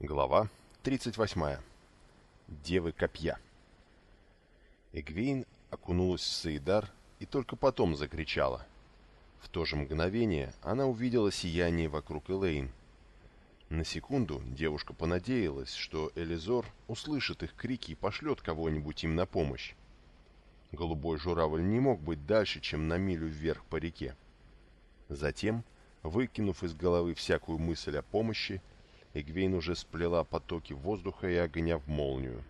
Глава 38. Девы копья. Эгвейн окунулась в Саидар и только потом закричала. В то же мгновение она увидела сияние вокруг Элейн. На секунду девушка понадеялась, что Элизор услышит их крики и пошлет кого-нибудь им на помощь. Голубой журавль не мог быть дальше, чем на милю вверх по реке. Затем, выкинув из головы всякую мысль о помощи, Эгвейн уже сплела потоки воздуха и огня в молнию.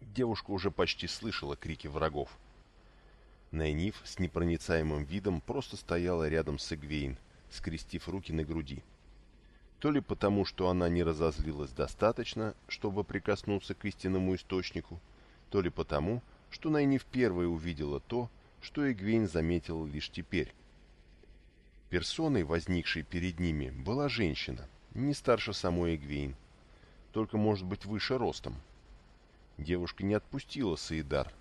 Девушка уже почти слышала крики врагов. Найниф с непроницаемым видом просто стояла рядом с Эгвейн, скрестив руки на груди. То ли потому, что она не разозлилась достаточно, чтобы прикоснуться к истинному источнику, то ли потому, что Найниф первой увидела то, что Эгвейн заметила лишь теперь. Персоной, возникшей перед ними, была женщина, не старше самой Эгвейн, только, может быть, выше ростом. Девушка не отпустила Саидар.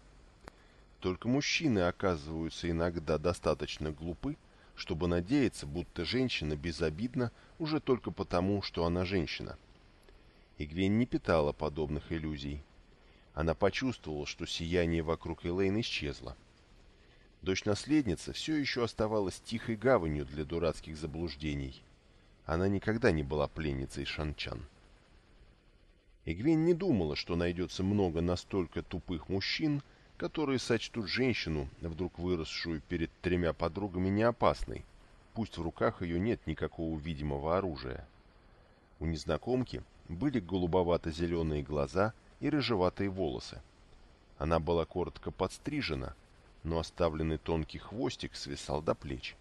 Только мужчины оказываются иногда достаточно глупы, чтобы надеяться, будто женщина безобидна уже только потому, что она женщина. Игвейн не питала подобных иллюзий. Она почувствовала, что сияние вокруг Элейн исчезло. Дочь-наследница все еще оставалась тихой гаванью для дурацких заблуждений. Она никогда не была пленницей шанчан. Игвейн не думала, что найдется много настолько тупых мужчин, которые сочтут женщину, вдруг выросшую перед тремя подругами, неопасной, пусть в руках ее нет никакого видимого оружия. У незнакомки были голубовато-зеленые глаза и рыжеватые волосы. Она была коротко подстрижена, но оставленный тонкий хвостик свисал до плеч.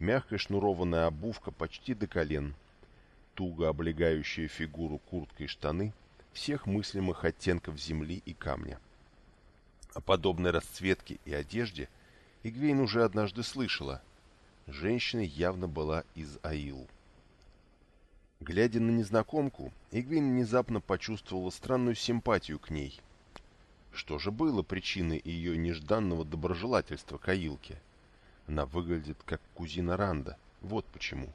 Мягкая шнурованная обувка почти до колен, туго облегающая фигуру куртка и штаны всех мыслимых оттенков земли и камня. О подобной расцветке и одежде Игвейн уже однажды слышала. Женщина явно была из Аил. Глядя на незнакомку, Игвейн внезапно почувствовала странную симпатию к ней. Что же было причиной ее нежданного доброжелательства к Аилке? Она выглядит как кузина Ранда, вот почему.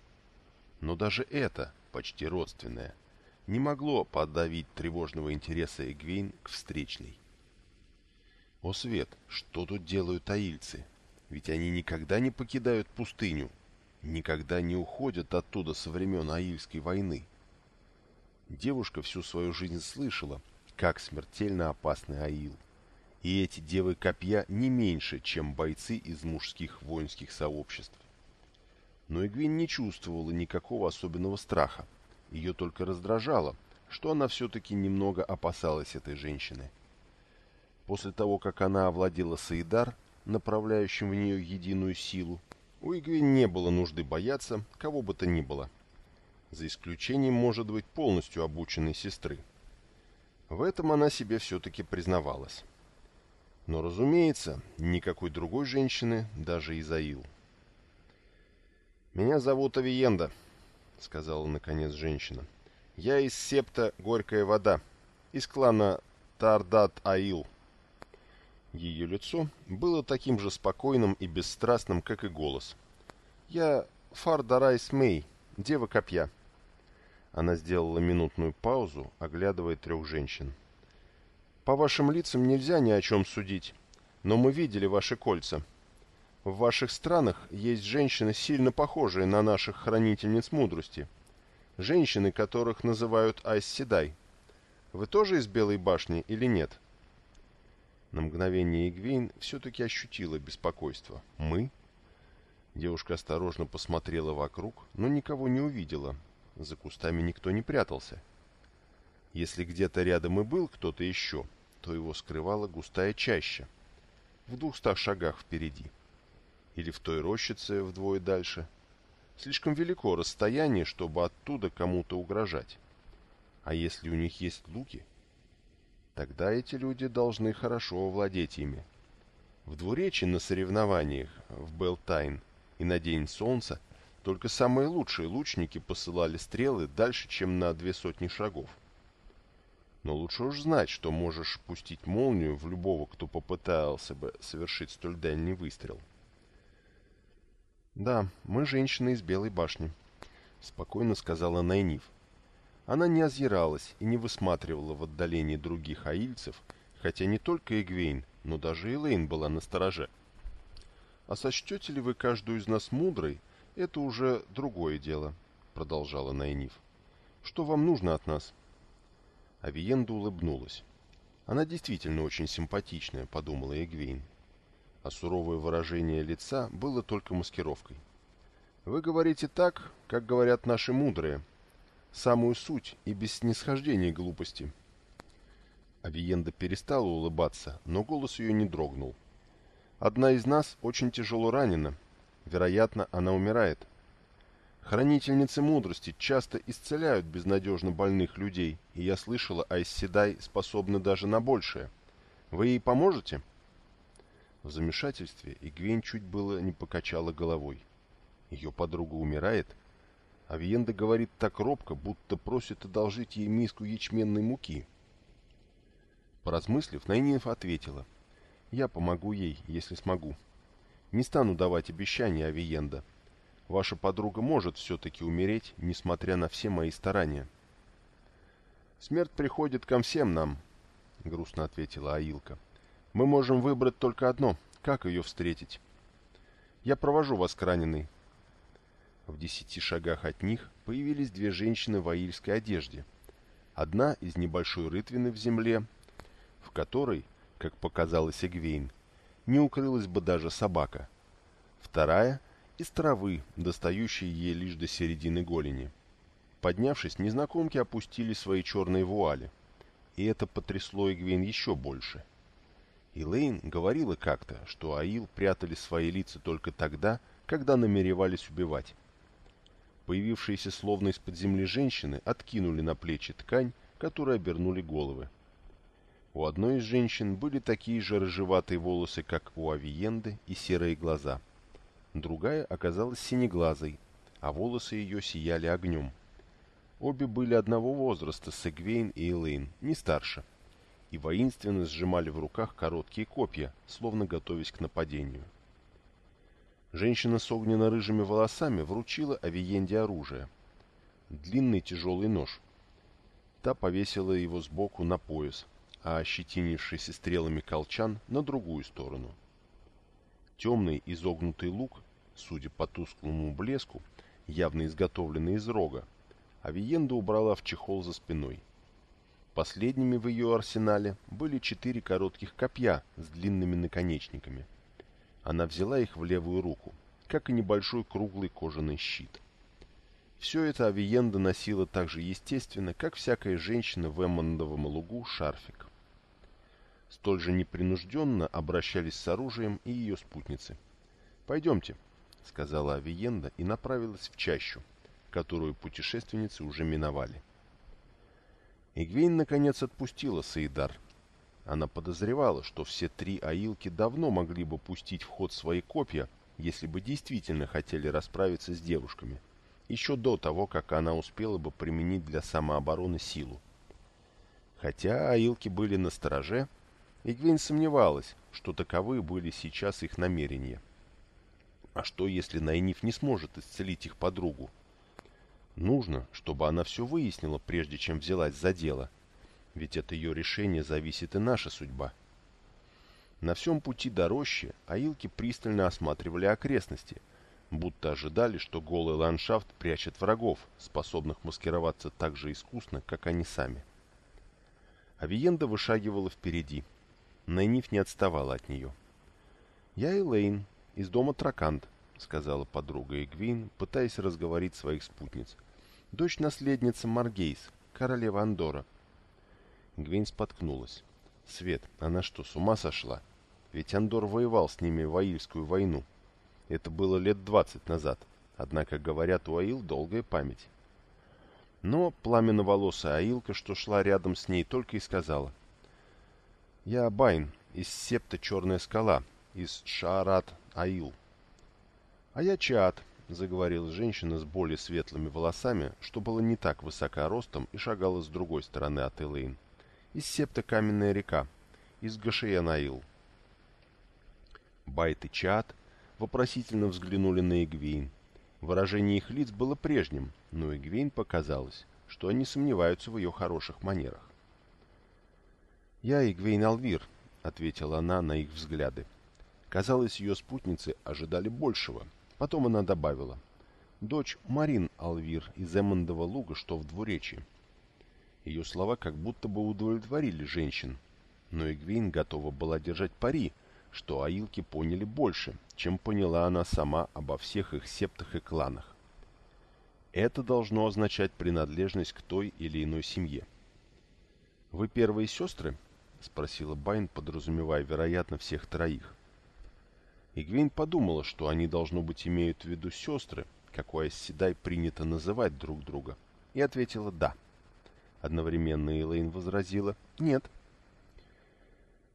Но даже это, почти родственное, не могло подавить тревожного интереса Эгвейн к встречной. О, Свет, что тут делают аильцы? Ведь они никогда не покидают пустыню, никогда не уходят оттуда со времен Аильской войны. Девушка всю свою жизнь слышала, как смертельно опасный Аил. И эти девы копья не меньше, чем бойцы из мужских воинских сообществ. Но Игвин не чувствовала никакого особенного страха. Ее только раздражало, что она все-таки немного опасалась этой женщины. После того, как она овладела Саидар, направляющим в нее единую силу, у Игви не было нужды бояться кого бы то ни было. За исключением, может быть, полностью обученной сестры. В этом она себе все-таки признавалась. Но, разумеется, никакой другой женщины, даже Изаил. «Меня зовут Авиенда», — сказала наконец женщина. «Я из септа Горькая вода, из клана Тардат-Аил». Ее лицо было таким же спокойным и бесстрастным, как и голос. «Я Фардарайс Мэй, дева копья». Она сделала минутную паузу, оглядывая трех женщин. «По вашим лицам нельзя ни о чем судить, но мы видели ваши кольца. В ваших странах есть женщины, сильно похожие на наших хранительниц мудрости. Женщины, которых называют Айсседай. Вы тоже из Белой башни или нет?» На мгновение Игвейн все-таки ощутила беспокойство. «Мы?» Девушка осторожно посмотрела вокруг, но никого не увидела. За кустами никто не прятался. Если где-то рядом и был кто-то еще, то его скрывала густая чаща. В двухстах шагах впереди. Или в той рощице вдвое дальше. Слишком велико расстояние, чтобы оттуда кому-то угрожать. А если у них есть луки, Тогда эти люди должны хорошо овладеть ими. В двуречи на соревнованиях в Белтайн и на День Солнца только самые лучшие лучники посылали стрелы дальше, чем на две сотни шагов. Но лучше уж знать, что можешь пустить молнию в любого, кто попытался бы совершить столь дальний выстрел. «Да, мы женщины из Белой башни», — спокойно сказала Найниф. Она не озиралась и не высматривала в отдалении других аильцев, хотя не только Эгвейн, но даже Элейн была на стороже. «А сочтете ли вы каждую из нас мудрой, это уже другое дело», — продолжала Найниф. «Что вам нужно от нас?» Авиенда улыбнулась. «Она действительно очень симпатичная», — подумала Эгвейн. А суровое выражение лица было только маскировкой. «Вы говорите так, как говорят наши мудрые», самую суть и без снисхождения глупости. Авиенда перестала улыбаться, но голос ее не дрогнул. «Одна из нас очень тяжело ранена. Вероятно, она умирает. Хранительницы мудрости часто исцеляют безнадежно больных людей, и я слышала, Айсседай способна даже на большее. Вы ей поможете?» В замешательстве Игвень чуть было не покачала головой. Ее подруга умирает — Авиенда говорит так робко, будто просит одолжить ей миску ячменной муки. Поразмыслив, Найнинов ответила. «Я помогу ей, если смогу. Не стану давать обещания, Авиенда. Ваша подруга может все-таки умереть, несмотря на все мои старания». «Смерть приходит ко всем нам», — грустно ответила Аилка. «Мы можем выбрать только одно — как ее встретить. Я провожу вас к раненой, в десяти шагах от них появились две женщины в аильской одежде. Одна из небольшой рытвины в земле, в которой, как показалось Эгвейн, не укрылась бы даже собака. Вторая — из травы, достающей ей лишь до середины голени. Поднявшись, незнакомки опустили свои черные вуали, и это потрясло Эгвейн еще больше. Илэйн говорила как-то, что Аил прятали свои лица только тогда, когда намеревались убивать. Появившиеся словно из-под земли женщины откинули на плечи ткань, которой обернули головы. У одной из женщин были такие же рыжеватые волосы, как у Авиенды, и серые глаза. Другая оказалась синеглазой, а волосы ее сияли огнем. Обе были одного возраста с Эгвейн и Элейн, не старше, и воинственно сжимали в руках короткие копья, словно готовясь к нападению. Женщина с огненно-рыжими волосами вручила Авиенде оружие. Длинный тяжелый нож. Та повесила его сбоку на пояс, а ощетинившийся стрелами колчан на другую сторону. Темный изогнутый лук, судя по тусклому блеску, явно изготовленный из рога, Авиенда убрала в чехол за спиной. Последними в ее арсенале были четыре коротких копья с длинными наконечниками – она взяла их в левую руку, как и небольшой круглый кожаный щит. Все это Авиенда носила так же естественно, как всякая женщина в Эммондовом лугу шарфик. Столь же непринужденно обращались с оружием и ее спутницы. «Пойдемте», — сказала Авиенда и направилась в чащу, которую путешественницы уже миновали. Игвейн наконец отпустила Саидар, она подозревала, что все три аилки давно могли бы пустить в ход свои копья, если бы действительно хотели расправиться с девушками, еще до того, как она успела бы применить для самообороны силу. Хотя аилки были на стороже, Игвейн сомневалась, что таковы были сейчас их намерения. А что, если Найниф не сможет исцелить их подругу? Нужно, чтобы она все выяснила, прежде чем взялась за дело, ведь от ее решения зависит и наша судьба. На всем пути до рощи аилки пристально осматривали окрестности, будто ожидали, что голый ландшафт прячет врагов, способных маскироваться так же искусно, как они сами. Авиенда вышагивала впереди. Найниф не отставала от нее. «Я Элейн, из дома Тракант», — сказала подруга Эгвин, пытаясь разговорить своих спутниц. «Дочь наследницы Маргейс, королева Андора. Гвейн споткнулась. Свет, она что, с ума сошла? Ведь Андор воевал с ними в Аильскую войну. Это было лет двадцать назад. Однако, говорят, у Аил долгая память. Но пламенно-волосая Аилка, что шла рядом с ней, только и сказала. «Я Байн, из септа Черная скала, из Шаарат Аил». «А я Чаат», — заговорила женщина с более светлыми волосами, что было не так высока ростом и шагала с другой стороны от Элейн из септа Каменная река, из Гашиянаил. Байт и Чат вопросительно взглянули на Игвейн. Выражение их лиц было прежним, но Игвейн показалось, что они сомневаются в ее хороших манерах. «Я Игвейн Алвир», — ответила она на их взгляды. Казалось, ее спутницы ожидали большего. Потом она добавила. «Дочь Марин Алвир из Эммондова луга, что в двуречии». Ее слова как будто бы удовлетворили женщин, но Игвейн готова была держать пари, что аилки поняли больше, чем поняла она сама обо всех их септах и кланах. Это должно означать принадлежность к той или иной семье. «Вы первые сестры?» — спросила Байн, подразумевая, вероятно, всех троих. Игвейн подумала, что они, должно быть, имеют в виду сестры, какое Седай принято называть друг друга, и ответила «да». Одновременно Элейн возразила «нет».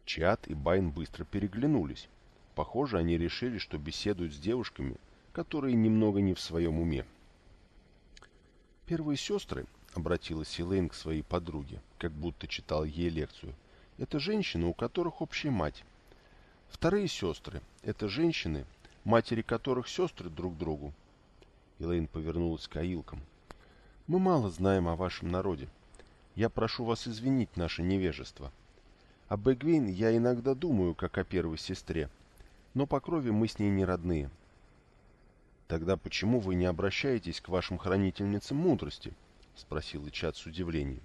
Чат и Байн быстро переглянулись. Похоже, они решили, что беседуют с девушками, которые немного не в своем уме. Первые сестры, обратилась Элейн к своей подруге, как будто читал ей лекцию, это женщины, у которых общая мать. Вторые сестры – это женщины, матери которых сестры друг другу. Элейн повернулась к Аилкам. «Мы мало знаем о вашем народе. Я прошу вас извинить наше невежество. Об Эгвейн я иногда думаю, как о первой сестре, но по крови мы с ней не родные. Тогда почему вы не обращаетесь к вашим хранительницам мудрости? Спросил Ичат с удивлением.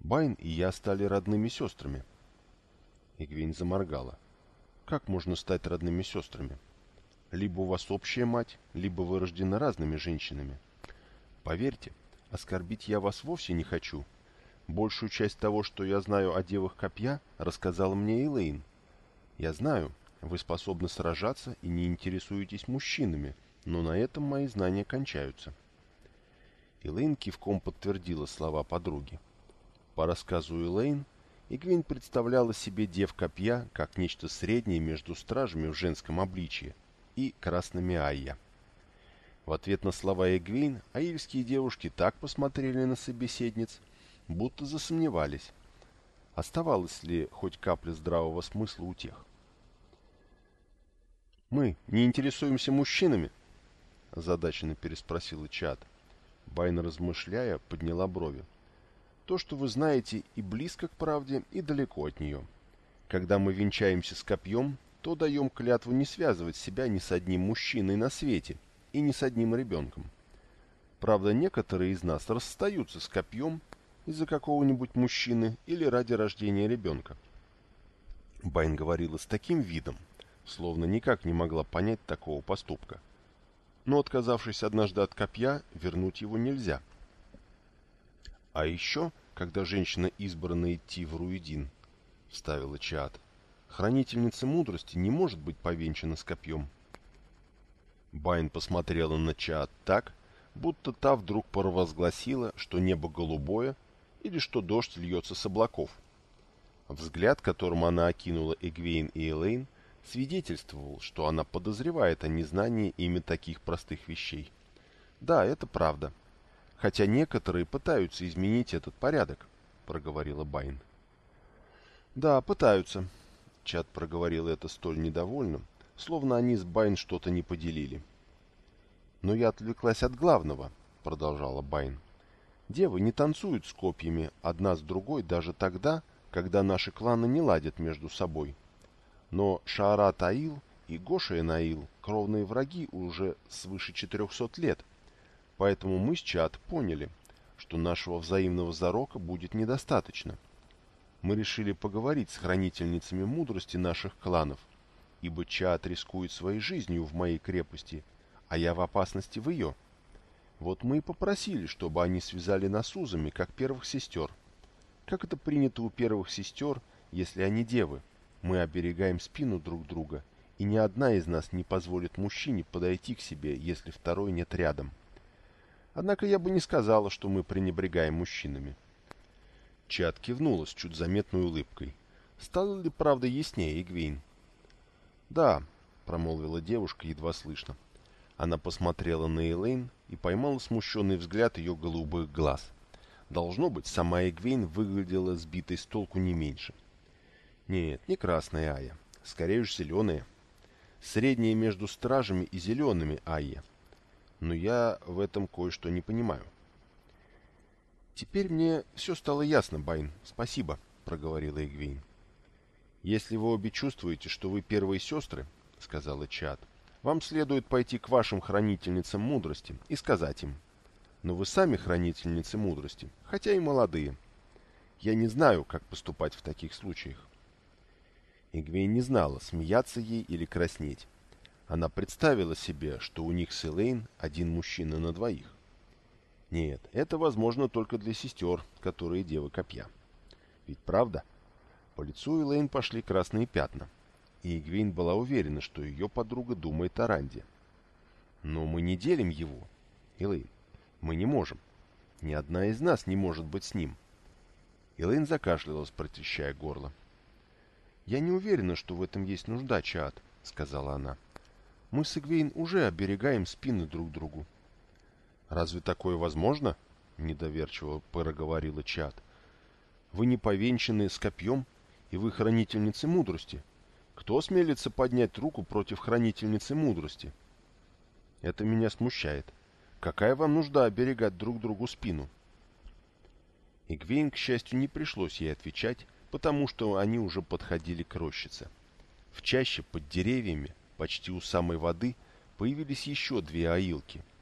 Байн и я стали родными сестрами. Эгвейн заморгала. Как можно стать родными сестрами? Либо у вас общая мать, либо вы рождены разными женщинами. Поверьте, оскорбить я вас вовсе не хочу, Большую часть того, что я знаю о девах копья, рассказала мне Элейн. Я знаю, вы способны сражаться и не интересуетесь мужчинами, но на этом мои знания кончаются. Элейн кивком подтвердила слова подруги. По рассказу Элейн, Игвин представляла себе дев копья как нечто среднее между стражами в женском обличье и красными Айя. В ответ на слова Эгвейн, аильские девушки так посмотрели на собеседниц, будто засомневались, оставалась ли хоть капля здравого смысла у тех. «Мы не интересуемся мужчинами?» – озадаченно переспросила Чад. Байна, размышляя, подняла брови. «То, что вы знаете, и близко к правде, и далеко от нее. Когда мы венчаемся с копьем, то даем клятву не связывать себя ни с одним мужчиной на свете и ни с одним ребенком. Правда, некоторые из нас расстаются с копьем из-за какого-нибудь мужчины или ради рождения ребенка. Байн говорила с таким видом, словно никак не могла понять такого поступка. Но, отказавшись однажды от копья, вернуть его нельзя. А еще, когда женщина избрана идти в Руидин, — вставила Чаат, — хранительница мудрости не может быть повенчана с копьем. Байн посмотрела на Чаат так, будто та вдруг провозгласила, что небо голубое, или что дождь льется с облаков. Взгляд, которым она окинула Эгвейн и Элейн, свидетельствовал, что она подозревает о незнании ими таких простых вещей. Да, это правда. Хотя некоторые пытаются изменить этот порядок, проговорила Байн. Да, пытаются. Чат проговорил это столь недовольно, словно они с Байн что-то не поделили. Но я отвлеклась от главного, продолжала Байн. Девы не танцуют с копьями одна с другой даже тогда, когда наши кланы не ладят между собой. Но Шаарат Аил и Гоша Наил кровные враги уже свыше 400 лет, поэтому мы с Чат поняли, что нашего взаимного зарока будет недостаточно. Мы решили поговорить с хранительницами мудрости наших кланов, ибо Чат рискует своей жизнью в моей крепости, а я в опасности в ее. Вот мы и попросили, чтобы они связали нас узами, как первых сестер. Как это принято у первых сестер, если они девы? Мы оберегаем спину друг друга, и ни одна из нас не позволит мужчине подойти к себе, если второй нет рядом. Однако я бы не сказала, что мы пренебрегаем мужчинами. Чат кивнула с чуть заметной улыбкой. Стало ли правда яснее, Игвейн? «Да», — промолвила девушка едва слышно. Она посмотрела на Элейн и поймала смущенный взгляд ее голубых глаз. Должно быть, сама Эгвейн выглядела сбитой с толку не меньше. Нет, не красная Ая, скорее уж зеленая. Средняя между стражами и зелеными Айя. Но я в этом кое-что не понимаю. «Теперь мне все стало ясно, Байн. Спасибо», — проговорила Эгвейн. «Если вы обе чувствуете, что вы первые сестры, — сказала Чад, — вам следует пойти к вашим хранительницам мудрости и сказать им. Но вы сами хранительницы мудрости, хотя и молодые. Я не знаю, как поступать в таких случаях». Эгвейн не знала, смеяться ей или краснеть. Она представила себе, что у них с Элейн один мужчина на двоих. Нет, это возможно только для сестер, которые девы копья. Ведь правда? По лицу Элейн пошли красные пятна, и Игвейн была уверена, что ее подруга думает о Ранде. Но мы не делим его. Элейн, мы не можем. Ни одна из нас не может быть с ним. Элейн закашлялась, прочищая горло. «Я не уверена, что в этом есть нужда, Чаат», — сказала она. «Мы с Игвейн уже оберегаем спины друг другу. «Разве такое возможно?» — недоверчиво проговорила Чад. «Вы не повенчаны с копьем, и вы хранительницы мудрости. Кто смелится поднять руку против хранительницы мудрости?» «Это меня смущает. Какая вам нужда оберегать друг другу спину?» Игвейн, к счастью, не пришлось ей отвечать, потому что они уже подходили к рощице. В чаще под деревьями, почти у самой воды, появились еще две аилки —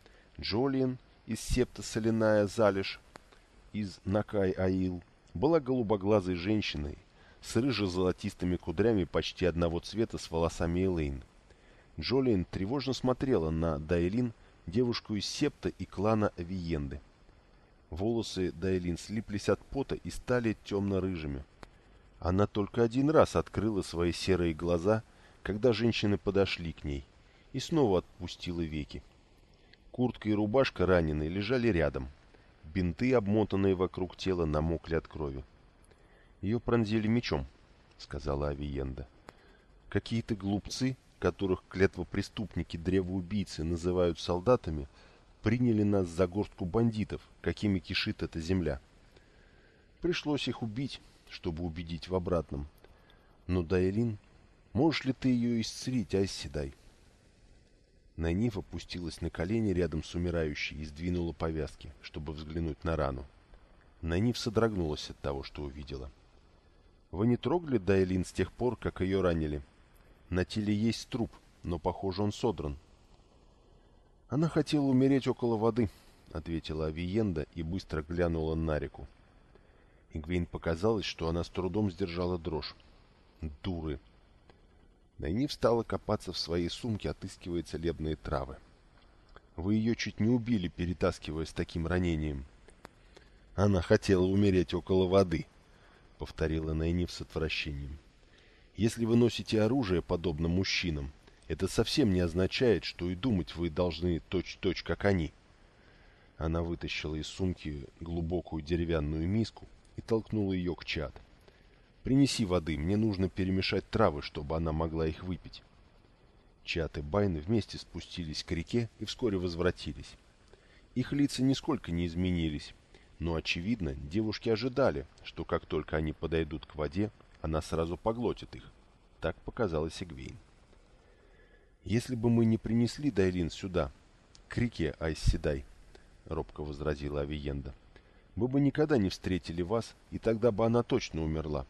Джолиен из септа Соляная Залежь из Накай-Аил была голубоглазой женщиной с рыже-золотистыми кудрями почти одного цвета с волосами Элейн. Джолиен тревожно смотрела на Дайлин, девушку из септа и клана Виенды. Волосы Дайлин слиплись от пота и стали темно-рыжими. Она только один раз открыла свои серые глаза, когда женщины подошли к ней, и снова отпустила веки. Куртка и рубашка раненой лежали рядом. Бинты, обмотанные вокруг тела, намокли от крови. «Ее пронзили мечом», — сказала Авиенда. «Какие-то глупцы, которых клетвопреступники-древоубийцы называют солдатами, приняли нас за горстку бандитов, какими кишит эта земля. Пришлось их убить, чтобы убедить в обратном. Но, Дайлин, можешь ли ты ее исцелить, Айседай?» Найниф опустилась на колени рядом с умирающей и сдвинула повязки, чтобы взглянуть на рану. Найниф содрогнулась от того, что увидела. «Вы не трогали Дайлин с тех пор, как ее ранили? На теле есть труп, но, похоже, он содран». «Она хотела умереть около воды», — ответила Авиенда и быстро глянула на реку. Игвейн показалось, что она с трудом сдержала дрожь. «Дуры!» Найниф стала копаться в своей сумке, отыскивая целебные травы. Вы ее чуть не убили, перетаскивая с таким ранением. Она хотела умереть около воды, — повторила Найниф с отвращением. Если вы носите оружие, подобно мужчинам, это совсем не означает, что и думать вы должны точь-точь, как они. Она вытащила из сумки глубокую деревянную миску и толкнула ее к чад. — Принеси воды, мне нужно перемешать травы, чтобы она могла их выпить. Чат и Байн вместе спустились к реке и вскоре возвратились. Их лица нисколько не изменились, но, очевидно, девушки ожидали, что как только они подойдут к воде, она сразу поглотит их. Так показалось Игвейн. «Если бы мы не принесли Дайлин сюда, к реке Айсседай», — робко возразила Авиенда, — «мы бы никогда не встретили вас, и тогда бы она точно умерла.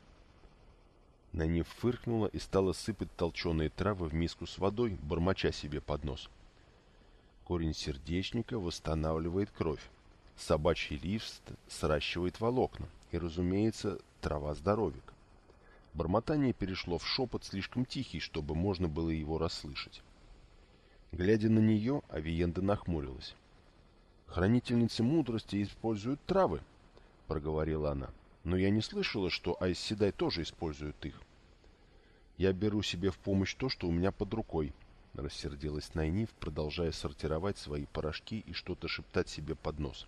Нанив фыркнула и стала сыпать толченые травы в миску с водой, бормоча себе под нос. Корень сердечника восстанавливает кровь. Собачий лист сращивает волокна. И, разумеется, трава здоровик. Бормотание перешло в шепот слишком тихий, чтобы можно было его расслышать. Глядя на нее, Авиенда нахмурилась. «Хранительницы мудрости используют травы», — проговорила она. Но я не слышала, что Айсседай тоже используют их. Я беру себе в помощь то, что у меня под рукой, — рассердилась Найниф, продолжая сортировать свои порошки и что-то шептать себе под нос.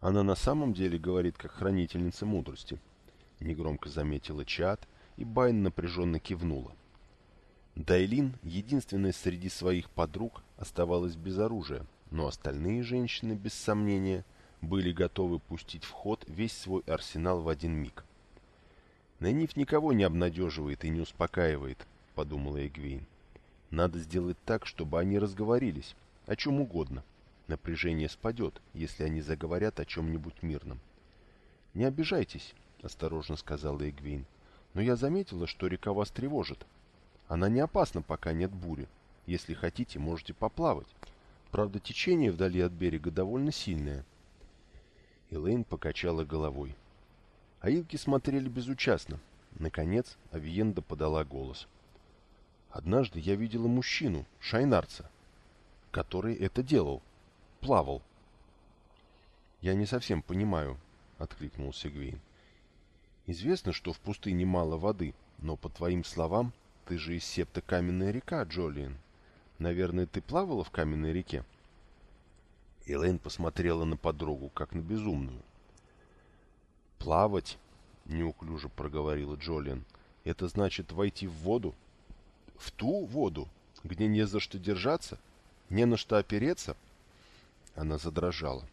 Она на самом деле говорит, как хранительница мудрости, — негромко заметила Чат, и Байн напряженно кивнула. Дайлин, единственная среди своих подруг, оставалась без оружия, но остальные женщины, без сомнения, — были готовы пустить в ход весь свой арсенал в один миг. «Нэниф никого не обнадеживает и не успокаивает», — подумала Эгвейн. «Надо сделать так, чтобы они разговорились, о чем угодно. Напряжение спадет, если они заговорят о чем-нибудь мирном. «Не обижайтесь», — осторожно сказала Эгвейн, — «но я заметила, что река вас тревожит. Она не опасна, пока нет бури. Если хотите, можете поплавать. Правда, течение вдали от берега довольно сильное». Элейн покачала головой. Аилки смотрели безучастно. Наконец, Авиенда подала голос. «Однажды я видела мужчину, шайнарца, который это делал. Плавал». «Я не совсем понимаю», — откликнулся Гвейн. «Известно, что в пустыне мало воды, но, по твоим словам, ты же из септа Каменная река, Джолиен. Наверное, ты плавала в Каменной реке?» Элэйн посмотрела на подругу, как на безумную. «Плавать?» — неуклюже проговорила Джолиан. «Это значит войти в воду? В ту воду, где не за что держаться? Не на что опереться?» Она задрожала.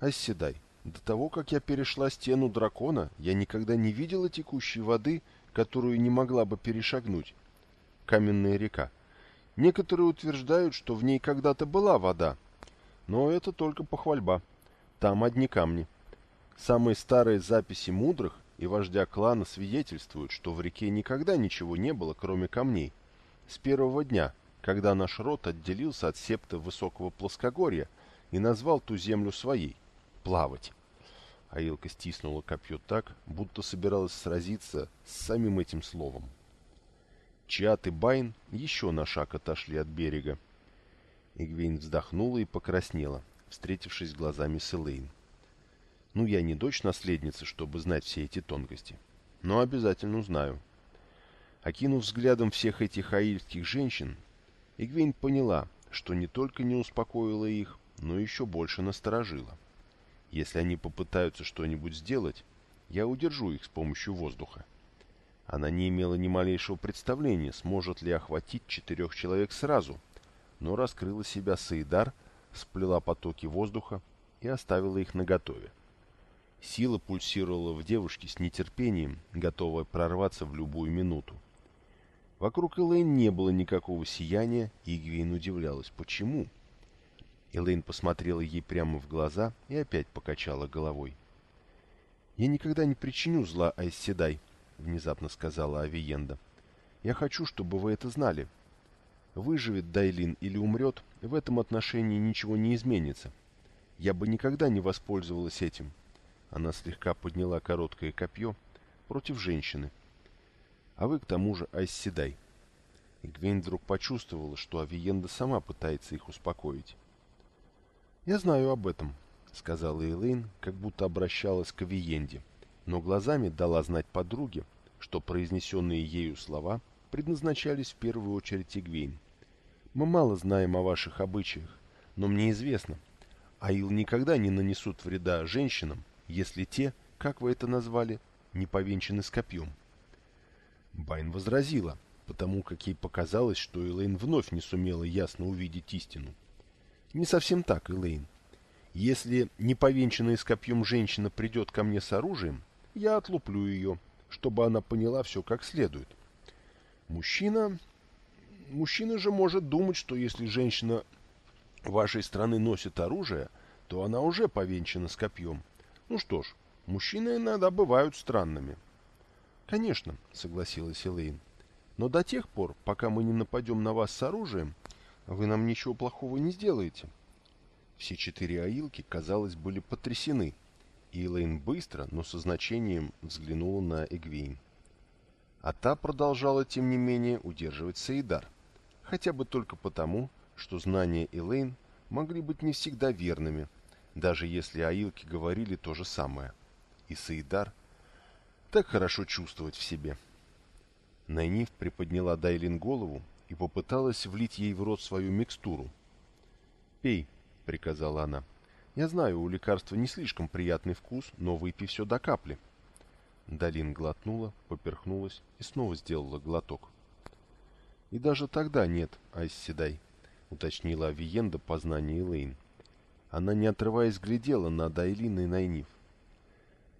«Оседай, до того, как я перешла стену дракона, я никогда не видела текущей воды, которую не могла бы перешагнуть. Каменная река. Некоторые утверждают, что в ней когда-то была вода, но это только похвальба. Там одни камни. Самые старые записи мудрых и вождя клана свидетельствуют, что в реке никогда ничего не было, кроме камней. С первого дня, когда наш род отделился от септа высокого плоскогорья и назвал ту землю своей плавать. Аилка стиснула копье так, будто собиралась сразиться с самим этим словом. Чиат и Байн еще на шаг отошли от берега. Игвейн вздохнула и покраснела, встретившись глазами с Элейн. «Ну, я не дочь наследницы, чтобы знать все эти тонкости, но обязательно узнаю». Окинув взглядом всех этих аильских женщин, Игвейн поняла, что не только не успокоила их, но еще больше насторожила. Если они попытаются что-нибудь сделать, я удержу их с помощью воздуха. Она не имела ни малейшего представления, сможет ли охватить четырех человек сразу, но раскрыла себя Саидар, сплела потоки воздуха и оставила их наготове. Сила пульсировала в девушке с нетерпением, готовая прорваться в любую минуту. Вокруг Элэйн не было никакого сияния, и Игвейн удивлялась, почему. — Элейн посмотрела ей прямо в глаза и опять покачала головой. «Я никогда не причиню зла Айсседай», — внезапно сказала Авиенда. «Я хочу, чтобы вы это знали. Выживет Дайлин или умрет, в этом отношении ничего не изменится. Я бы никогда не воспользовалась этим». Она слегка подняла короткое копье против женщины. «А вы, к тому же, Айсседай». Гвейн вдруг почувствовала, что Авиенда сама пытается их успокоить. «Я знаю об этом», — сказала Элейн, как будто обращалась к Авиенде, но глазами дала знать подруге, что произнесенные ею слова предназначались в первую очередь Игвейн. «Мы мало знаем о ваших обычаях, но мне известно, Аил никогда не нанесут вреда женщинам, если те, как вы это назвали, не повенчаны с копьем». Байн возразила, потому как ей показалось, что Элейн вновь не сумела ясно увидеть истину. Не совсем так, Элейн. Если неповенчанная с копьем женщина придет ко мне с оружием, я отлуплю ее, чтобы она поняла все как следует. Мужчина... Мужчина же может думать, что если женщина вашей страны носит оружие, то она уже повенчана с копьем. Ну что ж, мужчины иногда бывают странными. Конечно, согласилась Элейн. Но до тех пор, пока мы не нападем на вас с оружием, вы нам ничего плохого не сделаете. Все четыре аилки, казалось, были потрясены, и Элейн быстро, но со значением взглянула на Эгвейн. А та продолжала, тем не менее, удерживать Саидар, хотя бы только потому, что знания Элейн могли быть не всегда верными, даже если аилки говорили то же самое. И Саидар так хорошо чувствовать в себе. Найниф приподняла Дайлин голову и попыталась влить ей в рот свою микстуру. «Пей», — приказала она. «Я знаю, у лекарства не слишком приятный вкус, но выпей все до капли». Далин глотнула, поперхнулась и снова сделала глоток. «И даже тогда нет, Айсседай», — уточнила Авиенда по знанию Элейн. Она, не отрываясь, глядела на Дайлин и Найниф.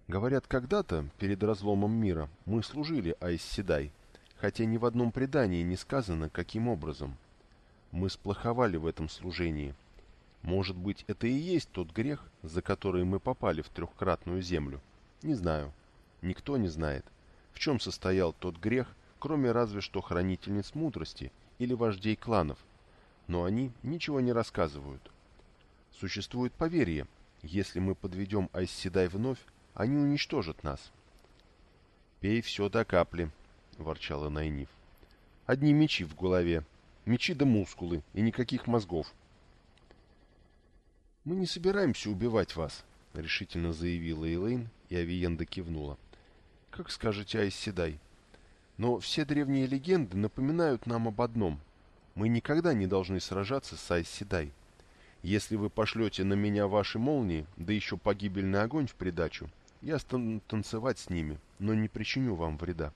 «Говорят, когда-то, перед разломом мира, мы служили Айсседай, хотя ни в одном предании не сказано, каким образом. Мы сплоховали в этом служении. Может быть, это и есть тот грех, за который мы попали в трехкратную землю? Не знаю. Никто не знает, в чем состоял тот грех, кроме разве что хранительниц мудрости или вождей кланов. Но они ничего не рассказывают. Существует поверье, если мы подведем Айсседай вновь, они уничтожат нас. «Пей все до капли», — ворчала Найниф. «Одни мечи в голове, мечи да мускулы, и никаких мозгов». «Мы не собираемся убивать вас», — решительно заявила Элейн, и Авиенда кивнула. «Как скажете, Айсседай. Но все древние легенды напоминают нам об одном. Мы никогда не должны сражаться с Айсседай. Если вы пошлете на меня ваши молнии, да еще погибельный огонь в придачу, я стану танцевать с ними, но не причиню вам вреда».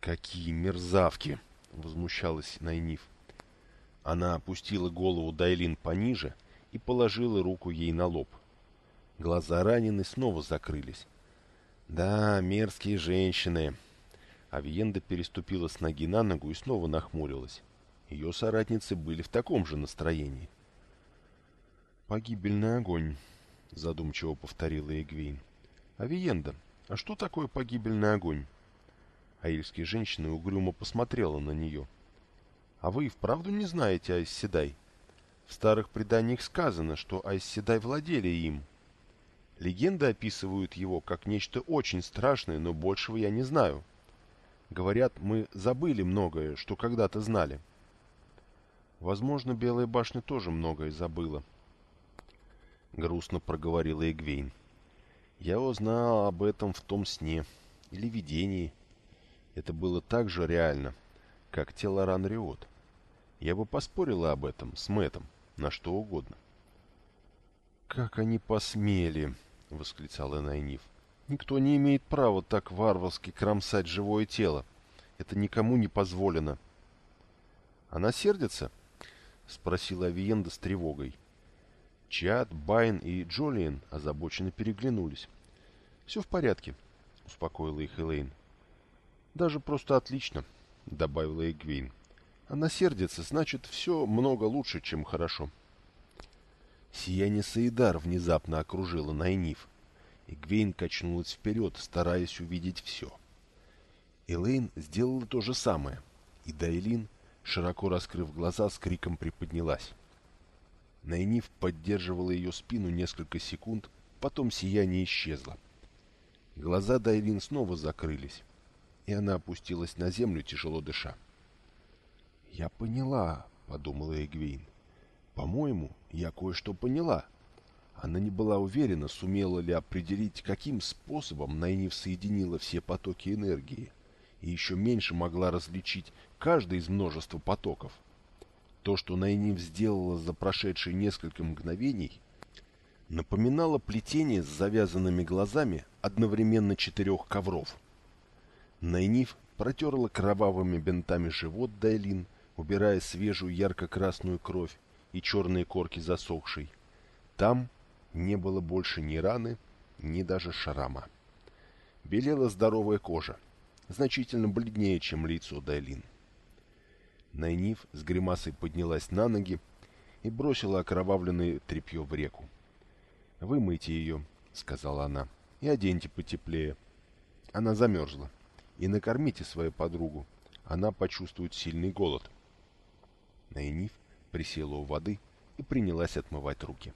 «Какие мерзавки!» — возмущалась Найниф. Она опустила голову Дайлин пониже и положила руку ей на лоб. Глаза ранены снова закрылись. «Да, мерзкие женщины!» Авиенда переступила с ноги на ногу и снова нахмурилась. Ее соратницы были в таком же настроении. «Погибельный огонь», — задумчиво повторила Эгвейн. «Авиенда, а что такое погибельный огонь?» Аильские женщины угрюмо посмотрела на нее. — а вы и вправду не знаете Айсседай? В старых преданиях сказано, что Айсседай владели им. Легенды описывают его как нечто очень страшное, но большего я не знаю. Говорят, мы забыли многое, что когда-то знали. Возможно, Белая башня тоже многое забыла. Грустно проговорила Эгвейн. Я узнал об этом в том сне или видении. Это было так же реально, как тело Ранриот. Я бы поспорила об этом с Мэтом, на что угодно. «Как они посмели!» — восклицала Найниф. «Никто не имеет права так варварски кромсать живое тело. Это никому не позволено». «Она сердится?» — спросила Авиенда с тревогой. Чад, Байн и Джолиен озабоченно переглянулись. «Все в порядке», — успокоила их Элейн. «Даже просто отлично», — добавила Эгвейн. Она сердится, значит, все много лучше, чем хорошо. Сияние Саидар внезапно окружило Найниф, и Гвейн качнулась вперед, стараясь увидеть все. Элейн сделала то же самое, и Дайлин, широко раскрыв глаза, с криком приподнялась. Найниф поддерживала ее спину несколько секунд, потом сияние исчезло. Глаза Дайлин снова закрылись, и она опустилась на землю, тяжело дыша. «Я поняла», — подумала Эгвейн. «По-моему, я кое-что поняла». Она не была уверена, сумела ли определить, каким способом Найниф соединила все потоки энергии, и еще меньше могла различить каждый из множества потоков. То, что Найниф сделала за прошедшие несколько мгновений, напоминало плетение с завязанными глазами одновременно четырех ковров. Найниф протерла кровавыми бинтами живот Дайлин, убирая свежую ярко-красную кровь и черные корки засохшей. Там не было больше ни раны, ни даже шрама. Белела здоровая кожа, значительно бледнее, чем лицо Дайлин. Найниф с гримасой поднялась на ноги и бросила окровавленное тряпье в реку. «Вымойте ее», — сказала она, — «и оденьте потеплее». Она замерзла. «И накормите свою подругу. Она почувствует сильный голод». Найниф присела у воды и принялась отмывать руки.